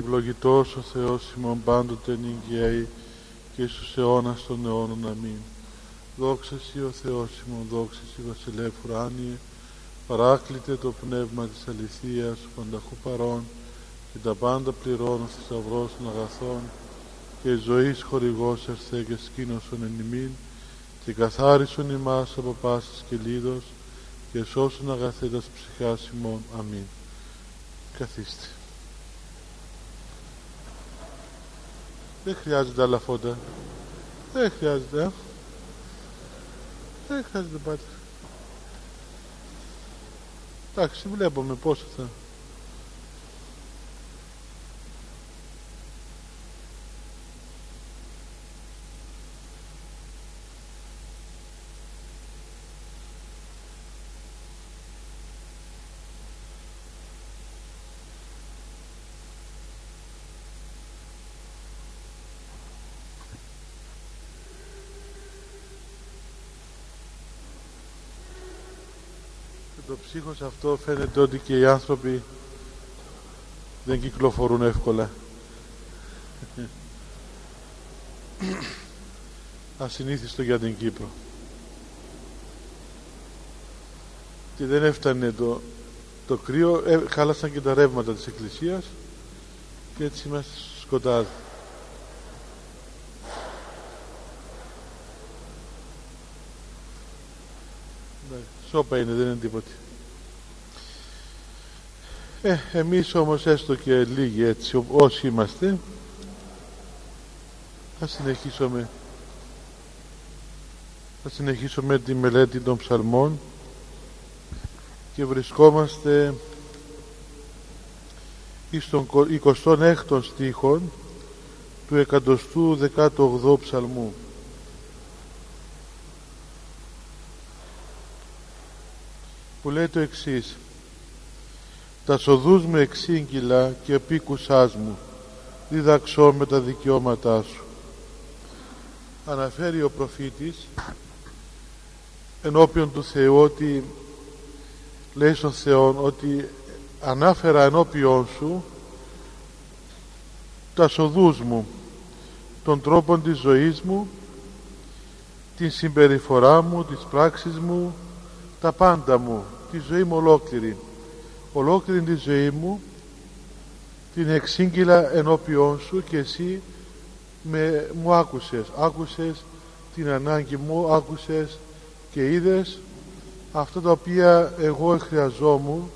Ευλογητός ο Θεός ημών πάντοτε νυγγέη και στους αιώνας των αιώνων. Αμήν. Δόξα Σοι ο Θεός ημών, δόξα Σοι βασιλεύ ουράνιε, παράκλητε το πνεύμα της αληθείας, πανταχού παρών και τα πάντα πληρώνω θησαυρός των αγαθών και ζωής χορηγός ερθέ και σκήνωσον εν ημίν και καθάρισον ημάς από πάσης και λίδος και σώσον αγαθέτας ψυχάς ημών. Αμήν. Καθίστε. Δεν χρειάζεται άλλα φώτα. Δεν χρειάζεται. Ε. Δεν χρειάζεται πάτε. Εντάξει, βλέπουμε πόσο θα... το ψύχος αυτό φαίνεται ότι και οι άνθρωποι δεν κυκλοφορούν εύκολα. Ασυνήθιστο για την Κύπρο. Και δεν έφτανε το, το κρύο, ε, χάλασαν και τα ρεύματα της εκκλησίας και έτσι είμαστε στο σκοτάδι. Σώπα είναι, δεν είναι τίποτα. Ε, εμείς όμως έστω και λίγοι έτσι όσοι είμαστε θα συνεχίσουμε θα συνεχίσουμε τη μελέτη των ψαλμών και βρισκόμαστε στον 26ο στίχο του 118ου ψαλμού που λέει το εξής. Τα σοδούς μου εξήγηλα και επίκουσάς μου διδαξώ με τα δικαιώματά σου αναφέρει ο προφήτης ενώπιον του Θεού ότι λέει στον Θεό ότι ανάφερα ενώπιον σου τα σοδούς μου των τρόπων της ζωής μου την συμπεριφορά μου, τις πράξεις μου τα πάντα μου τη ζωή μου ολόκληρη. Ολόκληρη τη ζωή μου την εξήγηλα ενώπιόν σου και εσύ με, μου άκουσες. Άκουσες την ανάγκη μου άκουσες και είδες αυτά τα οποία εγώ χρειαζόμουν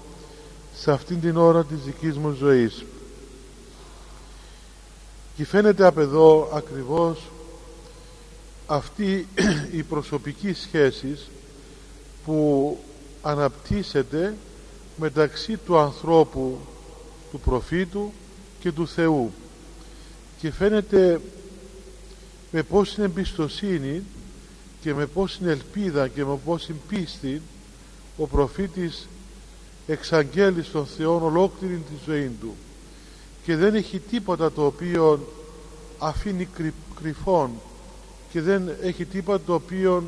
σε αυτήν την ώρα της δικής μου ζωής. Και φαίνεται από εδώ ακριβώς αυτή η προσωπική σχέση που αναπτύσσεται μεταξύ του ανθρώπου του προφήτου και του Θεού. Και φαίνεται με πόσης εμπιστοσύνη και με πόσης ελπίδα και με πόσης πίστη ο προφήτης εξαγγέλει στον Θεό ολόκληρη τη ζωή του και δεν έχει τίποτα το οποίο αφήνει κρυφόν και δεν έχει τίποτα το οποίο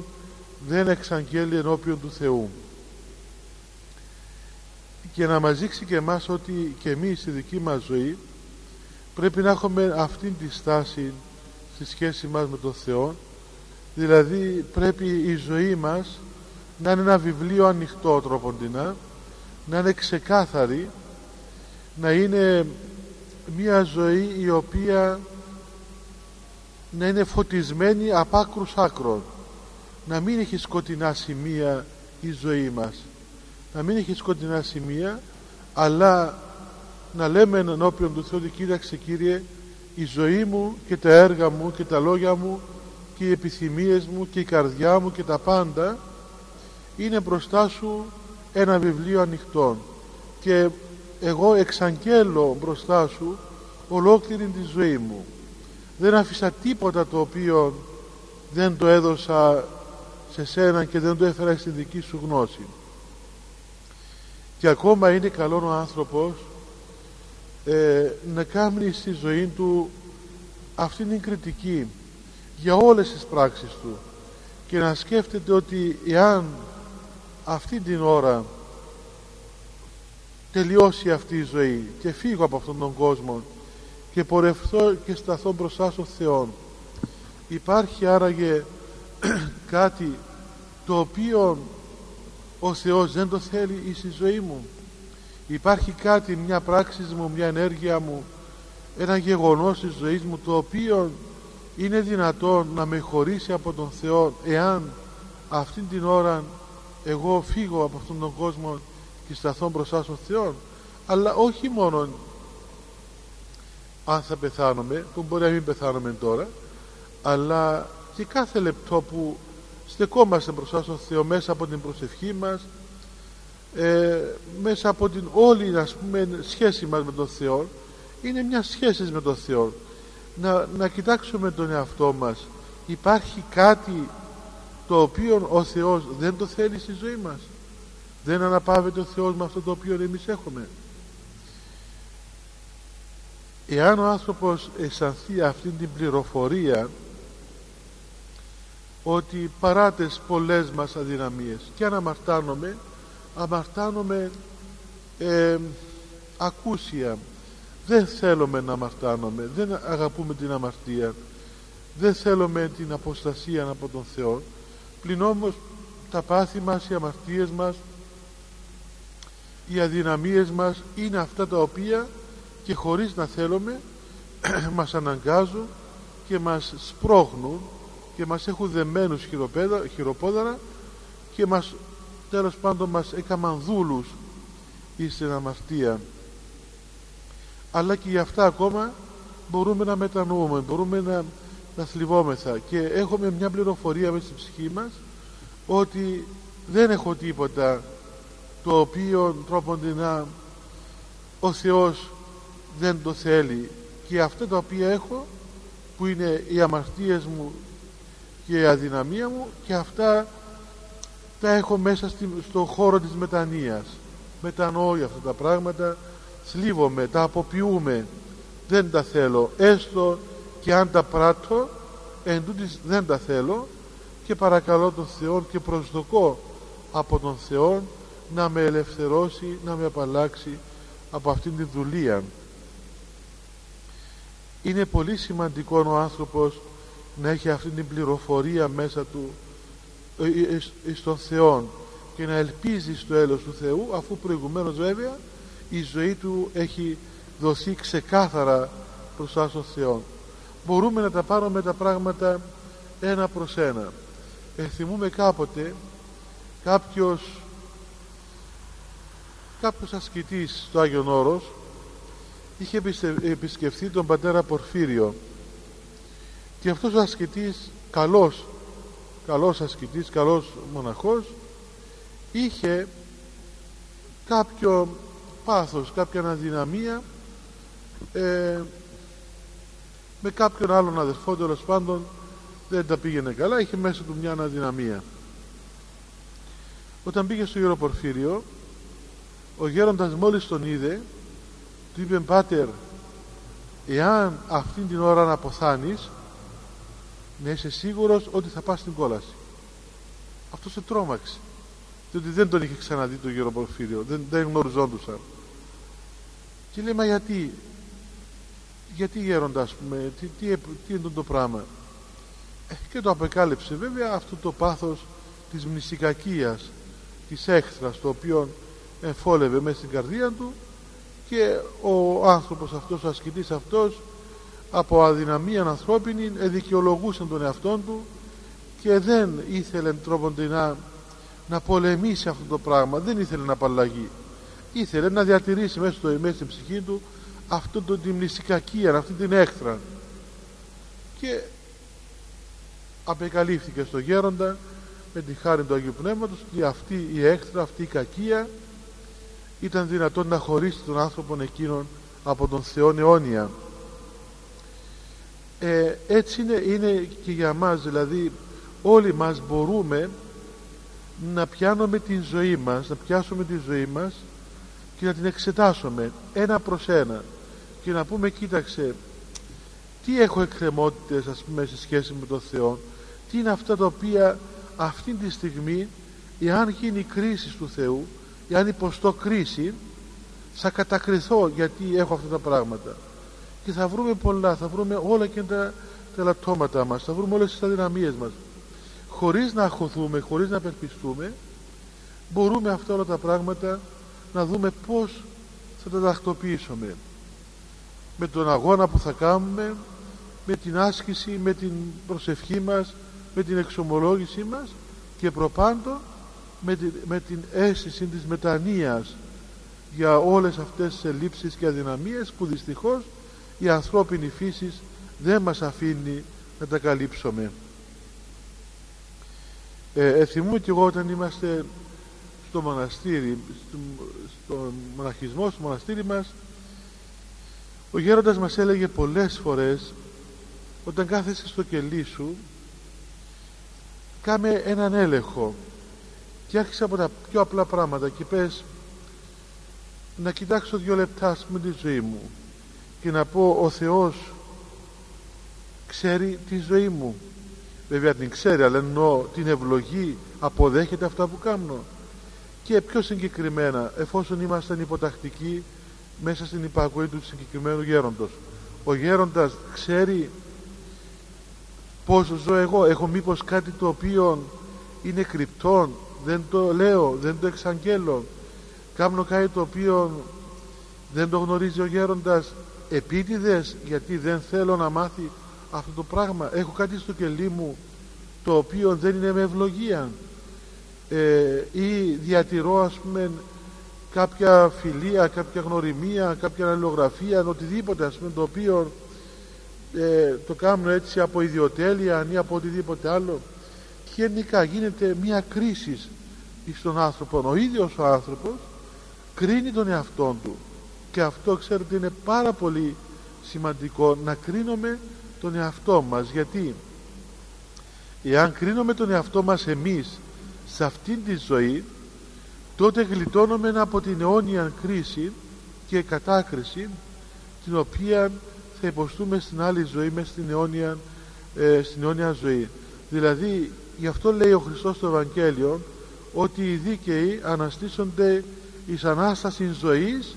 δεν εξαγγέλει ενώπιον του Θεού και να μας δείξει και εμάς ότι και εμείς στη δική μας ζωή πρέπει να έχουμε αυτήν τη στάση στη σχέση μας με τον Θεό. Δηλαδή πρέπει η ζωή μας να είναι ένα βιβλίο ανοιχτό τροποντινά να είναι ξεκάθαρη να είναι μια ζωή η οποία να είναι φωτισμένη από άκρους άκρων. Να μην έχει σκοτεινά σημεία η ζωή μας να μην έχεις σκοτεινά σημεία αλλά να λέμε ενώπιον του Θεού ότι κοίταξε Κύριε η ζωή μου και τα έργα μου και τα λόγια μου και οι επιθυμίες μου και η καρδιά μου και τα πάντα είναι μπροστά σου ένα βιβλίο ανοιχτό και εγώ εξαγγέλω μπροστά σου ολόκληρη τη ζωή μου. Δεν άφησα τίποτα το οποίο δεν το έδωσα σε σένα και δεν το έφερα στη δική σου γνώση και ακόμα είναι καλό ο άνθρωπος ε, να κάνει στη ζωή του αυτήν την κριτική για όλες τις πράξεις του και να σκέφτεται ότι εάν αυτή την ώρα τελειώσει αυτή η ζωή και φύγω από αυτόν τον κόσμο και πορευθώ και σταθώ μπροστά στο Θεό υπάρχει άραγε κάτι το οποίο ο Θεός δεν το θέλει στη ζωή μου. Υπάρχει κάτι, μια πράξη μου, μια ενέργεια μου ένα γεγονός της ζωής μου το οποίο είναι δυνατόν να με χωρίσει από τον Θεό εάν αυτήν την ώρα εγώ φύγω από αυτόν τον κόσμο και σταθώ μπροστά στον Θεό. Αλλά όχι μόνο αν θα πεθάνουμε που μπορεί να μην πεθάνουμε τώρα αλλά και κάθε λεπτό που στεκόμαστε μπροστά στον Θεό μέσα από την προσευχή μας ε, μέσα από την όλη ας πούμε, σχέση μας με τον Θεό. Είναι μια σχέση με τον Θεό. Να, να κοιτάξουμε τον εαυτό μας. Υπάρχει κάτι το οποίο ο Θεός δεν το θέλει στη ζωή μας. Δεν αναπαύεται ο Θεός με αυτό το οποίο εμείς έχουμε. Εάν ο άνθρωπος αισθανθεί αυτή την πληροφορία ότι παρά τις πολλές μας αδυναμίες και αν αμαρτάνομαι αμαρτάνομαι ε, ακούσια. Δεν θέλουμε να αμαρτάνομαι δεν αγαπούμε την αμαρτία δεν θέλουμε την αποστασία από τον Θεό. Πλην όμως τα πάθη μας, οι αμαρτίες μας οι αδυναμίες μας είναι αυτά τα οποία και χωρίς να θέλουμε μας αναγκάζουν και μας σπρώχνουν και μας έχουν δεμένους χειροπόδαρα και μας τέλος πάντων μας έκαμαν δούλους στην αμαρτία αλλά και για αυτά ακόμα μπορούμε να μετανοούμε μπορούμε να, να θλιβόμεθα. Και έχουμε μια πληροφορία μέσα στη ψυχή μας ότι δεν έχω τίποτα το οποίο τρόποντινά ο Θεός δεν το θέλει. Και αυτά τα οποία έχω που είναι οι αμαρτίες μου και η αδυναμία μου και αυτά τα έχω μέσα στο χώρο της μετανοίας μετανοώ για αυτά τα πράγματα θλίβομαι, τα αποποιούμε δεν τα θέλω έστω και αν τα πράττω εν δεν τα θέλω και παρακαλώ τον Θεό και προσδοκώ από τον Θεό να με ελευθερώσει, να με απαλλάξει από αυτήν την δουλεία. Είναι πολύ σημαντικό ο άνθρωπος να έχει αυτή την πληροφορία μέσα του ε, ε, ε, στον Θεό και να ελπίζει στο έλεος του Θεού αφού προηγουμένως βέβαια η ζωή του έχει δοθεί ξεκάθαρα μπροστά στον Θεό. Μπορούμε να τα πάρουμε τα πράγματα ένα προς ένα. Ε, θυμούμε κάποτε κάποιος κάποιος ασκητής στο Άγιον Όρος είχε επισκεφθεί τον πατέρα Πορφύριο και αυτός ο ασκητής καλός καλός ασκητής, καλός μοναχός είχε κάποιο πάθος, κάποια αδυναμία ε, με κάποιον άλλον αδερφό τέλος πάντων δεν τα πήγαινε καλά, είχε μέσα του μια αδυναμία. Όταν πήγε στο Γέρο Πορφύριο, ο γέροντας μόλις τον είδε, του είπε «Πάτερ, εάν αυτήν την ώρα να αποθάνεις, να είσαι σίγουρος ότι θα πας στην κόλαση». Αυτό σε τρόμαξε, διότι δεν τον είχε ξαναδεί το Γέρο Πορφύριο, δεν, δεν γνωριζόντουσαν. Και λέει «Μα γιατί, γιατί γέροντα, ας πούμε, τι, τι, τι είναι το πράγμα». Ε, και το απεκάλυψε βέβαια αυτό το πάθος της μνησικακίας, της έχθρας, το οποίο εφόλευε μέσα στην καρδία του και ο άνθρωπος αυτός, ο ασκητής αυτός από αδυναμία ανθρώπινη εδικαιολογούσε τον εαυτό του και δεν ήθελε τρόποντινά να πολεμήσει αυτό το πράγμα. Δεν ήθελε να απαλλαγεί. Ήθελε να διατηρήσει μέσα, στο, μέσα στην ψυχή του αυτό το, την μνησικακία, αυτή την έχθρα και απεκαλύφθηκε στο γέροντα με τη χάρη του Αγίου Πνεύματος ότι αυτή η έχθρα, αυτή η κακία ήταν δυνατόν να χωρίσει τον άνθρωπο εκείνον από τον Θεό αιώνια ε, έτσι είναι, είναι και για μας δηλαδή όλοι μας μπορούμε να πιάνουμε την ζωή μας να πιάσουμε τη ζωή μας και να την εξετάσουμε ένα προς ένα και να πούμε κοίταξε τι έχω εκκρεμότητες ας πούμε σε σχέση με τον Θεό τι είναι αυτά τα οποία αυτή τη στιγμή εάν γίνει κρίση του Θεού εάν υποστώ κρίση θα κατακριθώ γιατί έχω αυτά τα πράγματα και θα βρούμε πολλά θα βρούμε όλα και τα, τα λατώματα μας θα βρούμε όλες τις αδυναμίες μας. Χωρίς να αχωθούμε χωρίς να απελπιστούμε μπορούμε αυτά όλα τα πράγματα να δούμε πως θα τα τακτοποιήσουμε. Με τον αγώνα που θα κάνουμε με την άσκηση, με την προσευχή μας με την εξομολόγησή μας και προπάντων με την, με την αίσθηση της μετανοίας για όλες αυτές τις ελλείψεις και αδυναμίες που δυστυχώς η ανθρώπινη φύση δεν μας αφήνει να τα καλύψουμε. Ε, ε και εγώ όταν είμαστε στο μοναστήρι, στο, στο μοναχισμό, στο μοναστήρι μας, ο γέροντας μας έλεγε πολλές φορές όταν κάθεσαι στο κελί σου κάμε έναν έλεγχο και άρχισε από τα πιο απλά πράγματα και πες να κοιτάξω δύο λεπτά με τη ζωή μου και να πω ο Θεός ξέρει τη ζωή μου βέβαια την ξέρει αλλά εννοώ την ευλογή αποδέχεται αυτά που κάνω. Και πιο συγκεκριμένα εφόσον ήμασταν υποτακτικοί μέσα στην υπακοή του συγκεκριμένου γέροντος. Ο γέροντας ξέρει πως ζω εγώ. Έχω μήπως κάτι το οποίο είναι κρυπτόν δεν το λέω, δεν το εξαγγέλω κάνω κάτι το οποίο δεν το γνωρίζει ο γέροντας επίτηδες γιατί δεν θέλω να μάθει αυτό το πράγμα. Έχω κάτι στο κελί μου το οποίο δεν είναι με ευλογία. Ε, ή διατηρώ ας πούμε κάποια φιλία, κάποια γνωριμία, κάποια αλληλογραφία, οτιδήποτε ας πούμε το οποίο ε, το κάνω έτσι από ιδιοτέλεια ή από οτιδήποτε άλλο. Και γενικά γίνεται μια κρίση στον άνθρωπο. Ο ίδιος ο άνθρωπος κρίνει τον εαυτό του και αυτό ξέρετε είναι πάρα πολύ σημαντικό να κρίνουμε τον εαυτό μας. Γιατί; Εάν κρίνουμε τον εαυτό μας εμείς σε αυτήν τη ζωή τότε γλιτώνουμε από την αιώνια κρίση και κατάκριση την οποία θα υποστούμε στην άλλη ζωή μέσα στην αιώνια, ε, στην αιώνια ζωή. Δηλαδή γι' αυτό λέει ο Χριστός στο Ευαγγέλιο ότι οι δίκαιοι αναστήσονται εις Ανάσταση ζωής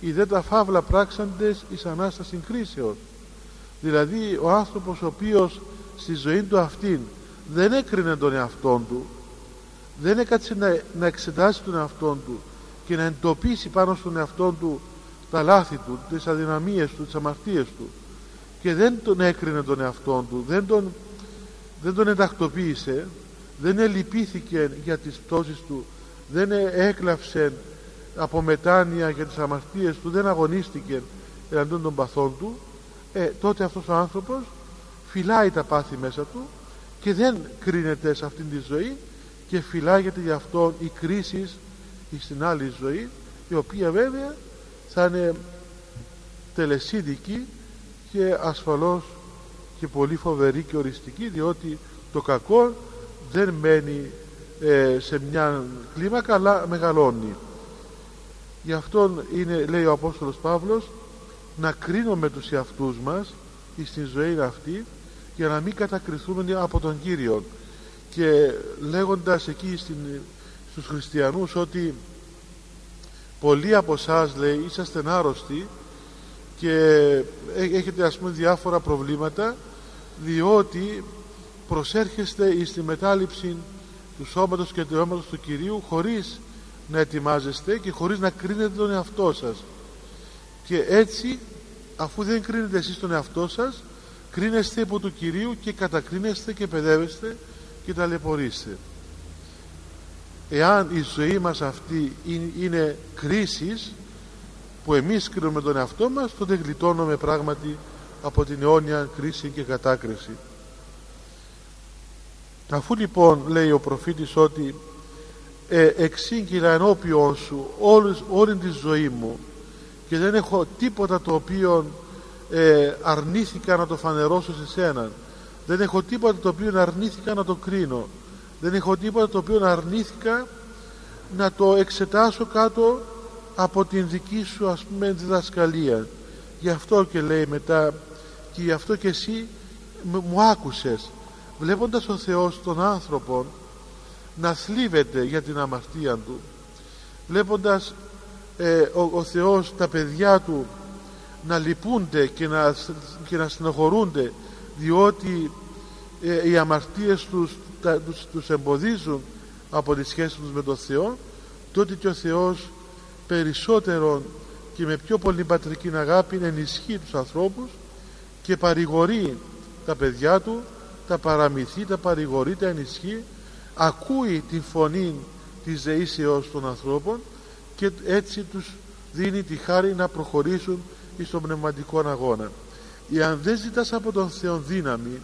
οι δε τα φαύλα πράξαντες εις Ανάσταση κρίσεως δηλαδή ο άνθρωπος ο οποίος στη ζωή του αυτήν δεν έκρινε τον εαυτόν του δεν έκατσε να, να εξετάσει τον εαυτόν του και να εντοπίσει πάνω στον εαυτόν του τα λάθη του, τις αδυναμίες του, τις αμαρτίες του και δεν τον έκρινε τον εαυτόν του δεν τον, δεν τον εντακτοποίησε δεν ελυπήθηκε για τις πτώσεις του δεν έκλαψε από μετάνοια για τις αμαρτίες του δεν αγωνίστηκε εναντίον των παθών του ε, τότε αυτός ο άνθρωπος φυλάει τα πάθη μέσα του και δεν κρίνεται σε αυτήν τη ζωή και φυλάγεται γι' αυτό η κρίση στην άλλη ζωή η οποία βέβαια θα είναι τελεσίδικη και ασφαλώς και πολύ φοβερή και οριστική διότι το κακό δεν μένει ε, σε μια κλίμακα αλλά μεγαλώνει γι' αυτό είναι λέει ο Απόστολος Παύλος να κρίνουμε τους εαυτούς μας στην ζωή αυτή για να μην κατακριθούμε από τον Κύριο και λέγοντας εκεί στην, στους χριστιανούς ότι πολλοί από εσάς λέει είσαστε άρρωστοι και έχετε ας πούμε διάφορα προβλήματα διότι προσέρχεστε στη μετάληψη του σώματος και του αίματος του Κυρίου χωρίς να ετοιμάζεστε και χωρίς να κρίνετε τον εαυτό σας. Και έτσι αφού δεν κρίνετε εσείς τον εαυτό σας κρίνεστε υπό του Κυρίου και κατακρίνεστε και παιδεύεστε και ταλαιπωρήστε εάν η ζωή μας αυτή είναι κρίσεις που εμείς κρίνουμε τον εαυτό μας τότε γλιτώνουμε πράγματι από την αιώνια κρίση και κατάκριση. Αφού λοιπόν λέει ο προφήτης ότι ε, εξήγηλα ενώπιον σου όλη, όλη τη ζωή μου και δεν έχω τίποτα το οποίο ε, αρνήθηκα να το φανερώσω σε σένα. Δεν έχω τίποτα το οποίο αρνήθηκα να το κρίνω. Δεν έχω τίποτα το οποίο αρνήθηκα να το εξετάσω κάτω από την δική σου ας πούμε διδασκαλία. Γι' αυτό και λέει μετά και γι' αυτό και εσύ μου άκουσες. Βλέποντας ο Θεός τον άνθρωπο να θλίβεται για την αμαρτία του βλέποντας ε, ο, ο Θεός τα παιδιά του να λυπούνται και να, και να συνοχωρούνται διότι ε, οι αμαρτίες τους, τα, τους, τους εμποδίζουν από τη σχέση τους με τον Θεό τότε και ο Θεός περισσότερο και με πιο πολύ πατρική αγάπη ενισχύει τους ανθρώπους και παρηγορεί τα παιδιά του τα παραμυθεί, τα παρηγορεί, τα ενισχύει ακούει τη φωνή της δεήσεως των ανθρώπων και έτσι τους δίνει τη χάρη να προχωρήσουν στον πνευματικό αγώνα. Εάν δεν ζητάς από τον Θεό δύναμη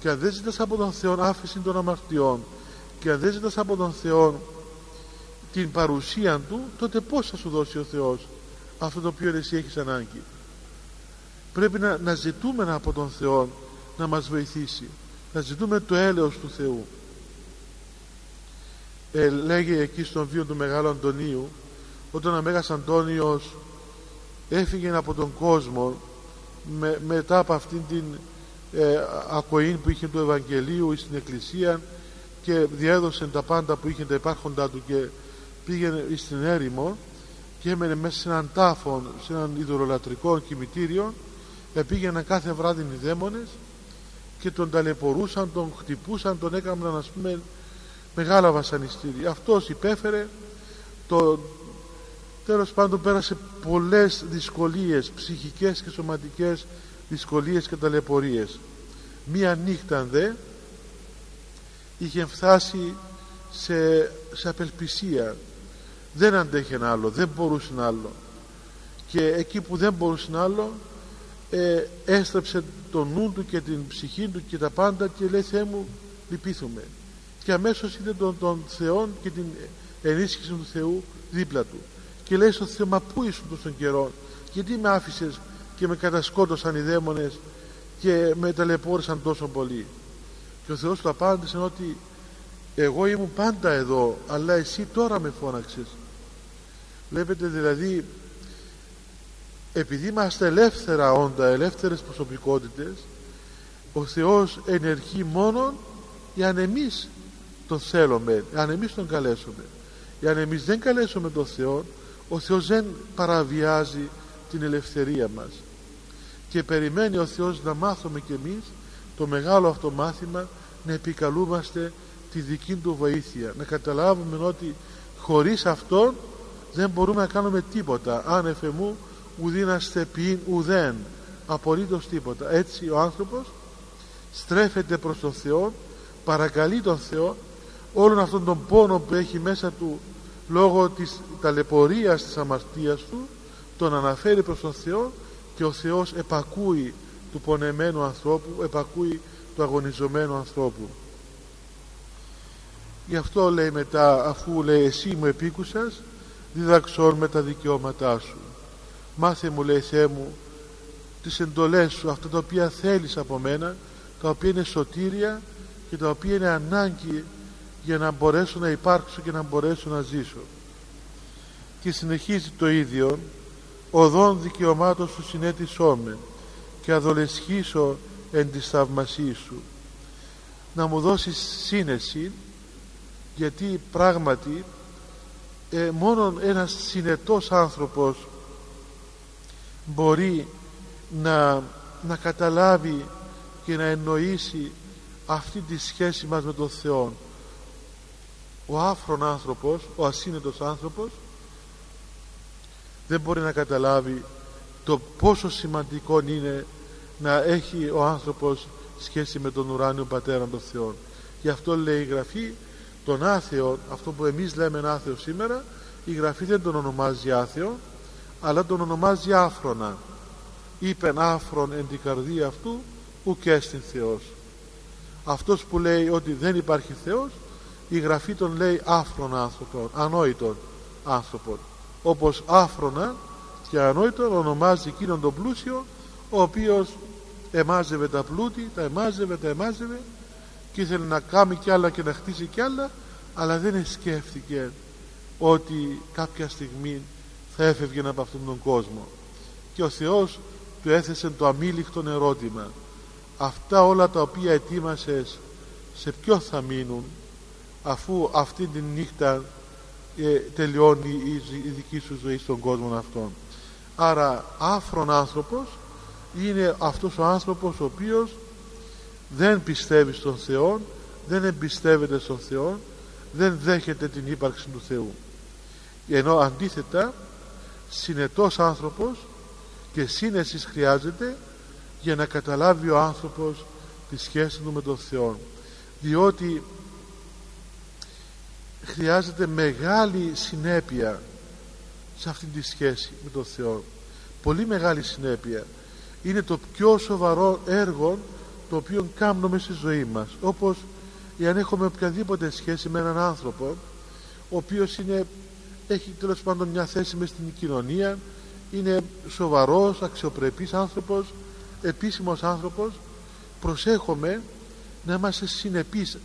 και αν δεν ζητάς από τον Θεό άφηση των αμαρτιών και αν δεν ζητάς από τον Θεό την παρουσία Του τότε πως θα σου δώσει ο Θεός αυτό το οποίο εσύ έχεις ανάγκη πρέπει να, να ζητούμε από τον Θεό να μας βοηθήσει να ζητούμε το έλεος του Θεού ε, λέγει εκεί στον βίο του Μεγάλου Αντωνίου όταν ο Μέγας Αντώνιος έφυγε από τον κόσμο με, μετά από αυτήν την ε, ακοή που είχε του Ευαγγελίου στην Εκκλησία και διέδωσε τα πάντα που είχε τα υπάρχοντά του και πήγαινε στην έρημο και έμενε μέσα σε έναν τάφο, σε έναν ιδωρολατρικό κημητήριο πήγαιναν κάθε βράδυ οι δαίμονες και τον ταλαιπωρούσαν, τον χτυπούσαν, τον έκαναν ας πούμε μεγάλα βασανιστήρια. Αυτός υπέφερε το, τέλος πάντων πέρασε πολλές δυσκολίες ψυχικές και σωματικές δυσκολίες και ταλαιπωρίες. Μία νύχτα δε είχε φτάσει σε, σε απελπισία. Δεν αντέχει άλλο δεν μπορούσε άλλο. Και εκεί που δεν μπορούσε άλλο ε, έστρεψε το νου του και την ψυχή του και τα πάντα και λέει Θεέ μου λυπήθουμε και αμέσως είδε τον, τον Θεό και την ενίσχυση του Θεού δίπλα του. Και λέει στον Θεό μα πού ήσουν τόσο καιρό γιατί με άφησες και με κατασκότωσαν οι δαίμονες και με ταλαιπώρησαν τόσο πολύ και ο Θεός του απάντησε ότι εγώ ήμουν πάντα εδώ αλλά εσύ τώρα με φώναξες βλέπετε δηλαδή επειδή είμαστε ελεύθερα όντα ελεύθερες προσωπικότητες ο Θεός ενεργεί μόνο για να εμείς τον θέλουμε αν εμείς τον καλέσουμε. Αν εμείς δεν καλέσουμε τον Θεό ο Θεός δεν παραβιάζει την ελευθερία μας. Και περιμένει ο Θεός να μάθουμε κι εμείς το μεγάλο αυτό μάθημα να επικαλούμαστε τη δική του βοήθεια. Να καταλάβουμε ότι χωρίς αυτόν δεν μπορούμε να κάνουμε τίποτα. Αν εφεμού ουδίναστε ποιήν ουδέν απολύτως τίποτα. Έτσι ο άνθρωπος στρέφεται προς τον Θεό παρακαλεί τον Θεό όλον αυτόν τον πόνο που έχει μέσα του λόγω της ταλαιπωρίας της αμαρτίας του τον αναφέρει προς τον Θεό και ο Θεός επακούει του πονεμένου ανθρώπου επακούει του αγωνιζομένου ανθρώπου. Γι' αυτό λέει μετά αφού λέει εσύ μου επίκουσας διδαξών με τα δικαιώματά σου. Μάθε μου λέει Θεέ μου τις εντολές σου αυτά τα οποία θέλεις από μένα τα οποία είναι σωτήρια και τα οποία είναι ανάγκη για να μπορέσω να υπάρξω και να μπορέσω να ζήσω. Και συνεχίζει το ίδιο οδόν δικαιωμάτων σου συνέτησόμεν και αδολεσχήσω εν της σου. Να μου δώσεις σύνεση γιατί πράγματι ε, μόνο ένας συνετός άνθρωπος μπορεί να, να καταλάβει και να εννοήσει αυτή τη σχέση μας με τον Θεό ο άφρον άνθρωπος ο ασύνετος άνθρωπος δεν μπορεί να καταλάβει το πόσο σημαντικό είναι να έχει ο άνθρωπος σχέση με τον ουράνιο πατέρα των Θεών. Γι' αυτό λέει η Γραφή τον άθεο αυτό που εμείς λέμε άθεο σήμερα η Γραφή δεν τον ονομάζει άθεο αλλά τον ονομάζει άφρονα. Είπεν άφρον εν την καρδία αυτού ουκέστην Θεός. Αυτός που λέει ότι δεν υπάρχει Θεός η Γραφή τον λέει άφρον άνθρωπο ανόητον άνθρωπο όπως άφρονα και ανόητον ονομάζει εκείνον τον πλούσιο ο οποίος εμάζευε τα πλούτη τα εμάζευε, τα εμάζευε και ήθελε να κάνει κι άλλα και να χτίσει κι άλλα αλλά δεν σκέφτηκε ότι κάποια στιγμή θα έφευγε από αυτόν τον κόσμο. Και ο Θεός του έθεσε το αμήλικτον ερώτημα αυτά όλα τα οποία ετοίμασες σε ποιο θα μείνουν αφού αυτή τη νύχτα ε, τελειώνει η, η δική σου ζωή στον κόσμο αυτόν. Άρα άφρον άνθρωπος είναι αυτός ο άνθρωπος ο οποίος δεν πιστεύει στον Θεό δεν εμπιστεύεται στον Θεό δεν δέχεται την ύπαρξη του Θεού. Ενώ αντίθετα συνετός άνθρωπος και σύνεσης χρειάζεται για να καταλάβει ο άνθρωπος τη σχέση του με τον Θεό διότι χρειάζεται μεγάλη συνέπεια σε αυτή τη σχέση με τον Θεό. Πολύ μεγάλη συνέπεια. Είναι το πιο σοβαρό έργο το οποίο κάνουμε στη ζωή μας. Όπως εάν έχουμε οποιαδήποτε σχέση με έναν άνθρωπο ο οποίος είναι, έχει τέλος πάντων μια θέση μες στην κοινωνία είναι σοβαρός, αξιοπρεπής άνθρωπος επίσημος άνθρωπος προσέχουμε να είμαστε συνεπείς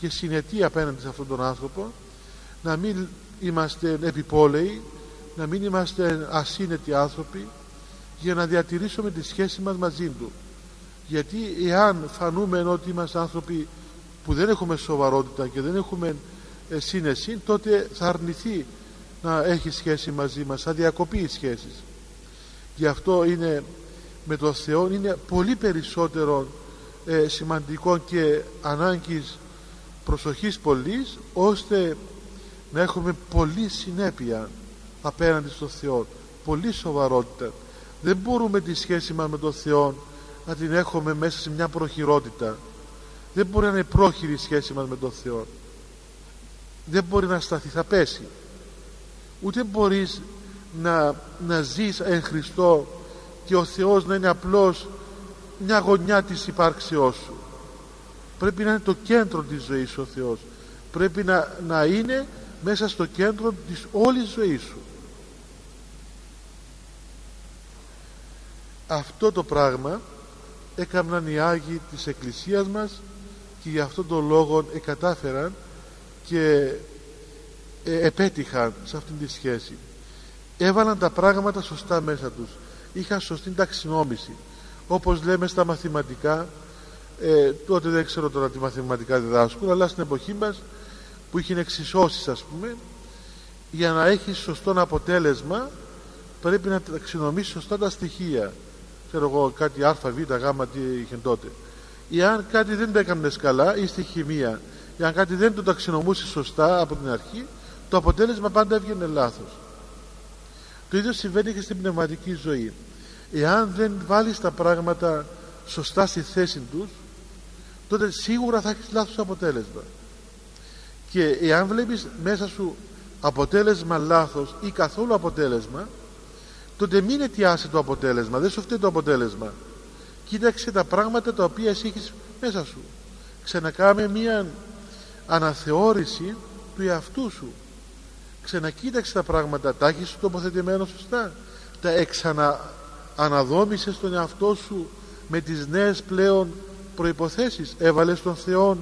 και συνετοί απέναντι σε αυτόν τον άνθρωπο να μην είμαστε επιπόλαιοι να μην είμαστε ασύνετοι άνθρωποι για να διατηρήσουμε τη σχέση μας μαζί του. Γιατί εάν φανούμε ότι είμαστε άνθρωποι που δεν έχουμε σοβαρότητα και δεν έχουμε ε, σύνεση τότε θα αρνηθεί να έχει σχέση μαζί μας θα διακοπεί οι σχέσεις. Γι' αυτό είναι με τον Θεό είναι πολύ περισσότερο ε, σημαντικό και ανάγκης προσοχής πολλής ώστε να έχουμε πολύ συνέπεια απέναντι στον Θεό πολύ σοβαρότητα. Δεν μπορούμε τη σχέση μας με τον Θεό να την έχουμε μέσα σε μια προχειρότητα. Δεν μπορεί να είναι πρόχειρη η σχέση μας με τον Θεό. Δεν μπορεί να σταθεί θα πέσει. Ούτε μπορείς να, να ζεις εν Χριστώ και ο Θεός να είναι απλώς μια γωνιά της υπάρξεώς σου πρέπει να είναι το κέντρο της ζωής σου ο Θεός. Πρέπει να, να είναι μέσα στο κέντρο της όλης ζωής σου. Αυτό το πράγμα έκαναν οι Άγιοι της Εκκλησίας μας και για αυτόν τον λόγο εκατάφεραν και ε, επέτυχαν σε αυτήν τη σχέση. Έβαλαν τα πράγματα σωστά μέσα τους. Είχαν σωστή ταξινόμηση. Όπως λέμε στα μαθηματικά ε, τότε δεν ξέρω τώρα τι μαθηματικά διδάσκουν αλλά στην εποχή μας που είχε εξισώσεις ας πούμε για να έχεις σωστό αποτέλεσμα πρέπει να ταξινομήσεις σωστά τα στοιχεία. Ξέρω εγώ κάτι α, β, γ, τι είχε τότε. Εάν κάτι δεν το έκανες καλά ή στη χημεία εάν κάτι δεν το ταξινομούσες σωστά από την αρχή το αποτέλεσμα πάντα έβγαινε λάθος. Το ίδιο συμβαίνει και στην πνευματική ζωή. Εάν δεν βάλεις τα πράγματα σωστά στη θέση τους τότε σίγουρα θα έχεις λάθος αποτέλεσμα. Και εάν βλέπεις μέσα σου αποτέλεσμα λάθος ή καθόλου αποτέλεσμα τότε μην αιτιάσει το αποτέλεσμα δεν σου φταίει το αποτέλεσμα. Κοίταξε τα πράγματα τα οποία εσύ έχεις μέσα σου. Ξανακάμε μία αναθεώρηση του εαυτού σου. Ξανακοίταξε τα πράγματα τα έχεις τοποθετημένο σωστά. Τα εξαναδόμησες τον εαυτό σου με τις νέες πλέον προϋποθέσεις. Έβαλες τον Θεό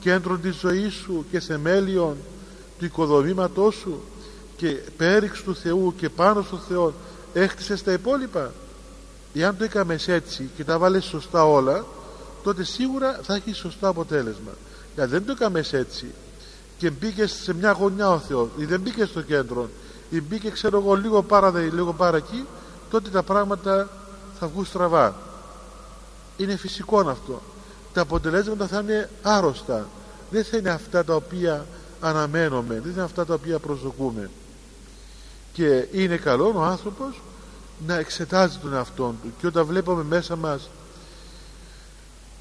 κέντρο της ζωής σου και θεμέλιον του οικοδομήματός σου και πέριξ του Θεού και πάνω στον Θεό έχτισες τα υπόλοιπα. Εάν το έκαμε έτσι και τα βάλες σωστά όλα τότε σίγουρα θα έχεις σωστό αποτέλεσμα. Γιατί δεν το έκαμες έτσι και μπήκες σε μια γωνιά ο Θεός ή δεν μπήκες στο κέντρο ή μπήκε ξέρω εγώ λίγο πάρα δε, λίγο πάρα εκεί τότε τα πράγματα θα βγουν στραβά. Είναι φυσικό αυτό τα αποτελέσματα θα είναι άρρωστα. Δεν θα είναι αυτά τα οποία αναμένουμε δεν είναι αυτά τα οποία προσδοκούμε. Και είναι καλό ο άνθρωπος να εξετάζει τον εαυτό του. Και όταν βλέπουμε μέσα μας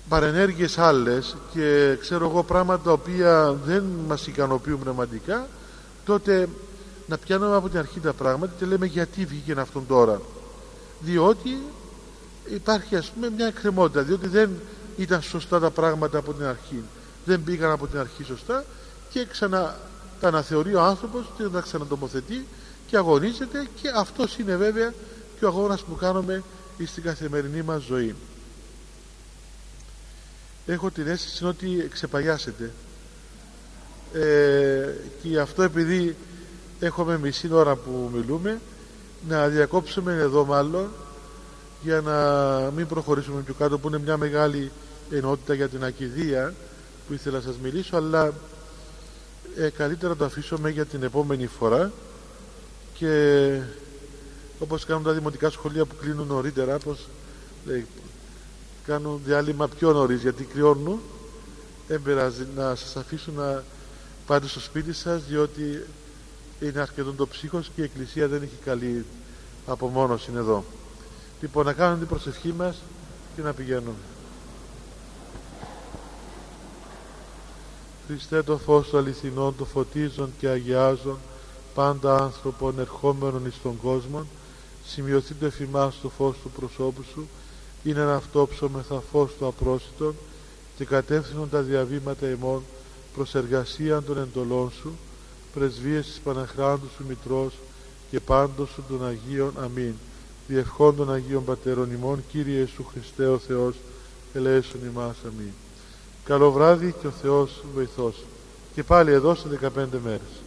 παρενέργειες άλλες και ξέρω εγώ πράγματα τα οποία δεν μας ικανοποιούν πνευματικά τότε να πιάνουμε από την αρχή τα πράγματα και λέμε γιατί βγήκε αυτόν τώρα διότι υπάρχει ας πούμε μια εκκρεμότητα διότι δεν ήταν σωστά τα πράγματα από την αρχή. Δεν πήγαν από την αρχή σωστά και ξανά τα αναθεωρεί ο άνθρωπος και τα ξανατομοθετεί και αγωνίζεται και αυτό είναι βέβαια και ο αγώνας που κάνουμε στην καθημερινή μας ζωή. Έχω την αίσθηση ότι ξεπαγιάσετε. Ε, και αυτό επειδή έχουμε μισή ώρα που μιλούμε να διακόψουμε εδώ μάλλον για να μην προχωρήσουμε πιο κάτω που είναι μια μεγάλη ενότητα για την ακιδεία που ήθελα να σας μιλήσω αλλά ε, καλύτερα το αφήσουμε για την επόμενη φορά. Και όπως κάνουν τα δημοτικά σχολεία που κλείνουν νωρίτερα πως λέει, κάνουν διάλειμμα πιο νωρίς γιατί κρυώνουν δεν πειράζει. Να σας αφήσουν να πάτε στο σπίτι σας διότι είναι αρκετό το ψύχος και η Εκκλησία δεν έχει καλή απομόνωση εδώ λοιπόν να κάνουμε την προσευχή μας και να πηγαίνουμε Χριστέ το φως του αληθινών το φωτίζουν και αγιάζουν πάντα άνθρωπον ερχόμενων εις τον κόσμο σημειωθεί το εφημάς το φως του προσώπου σου είναι ένα αυτόψωμεθα φως του απρόσιτον και κατεύθυνον τα διαβήματα εμών προς εργασία των εντολών σου πρεσβείες της Παναχράντου σου Μητρός και πάντως σου των Αγίων. Αμήν διευχών των Αγίων Πατέρων ημών Κύριε Ιησού Χριστέ ο Θεός ελέησον ημάς Αμήν. Καλό βράδυ και ο Θεός βοηθός. Και πάλι εδώ σε 15 μέρες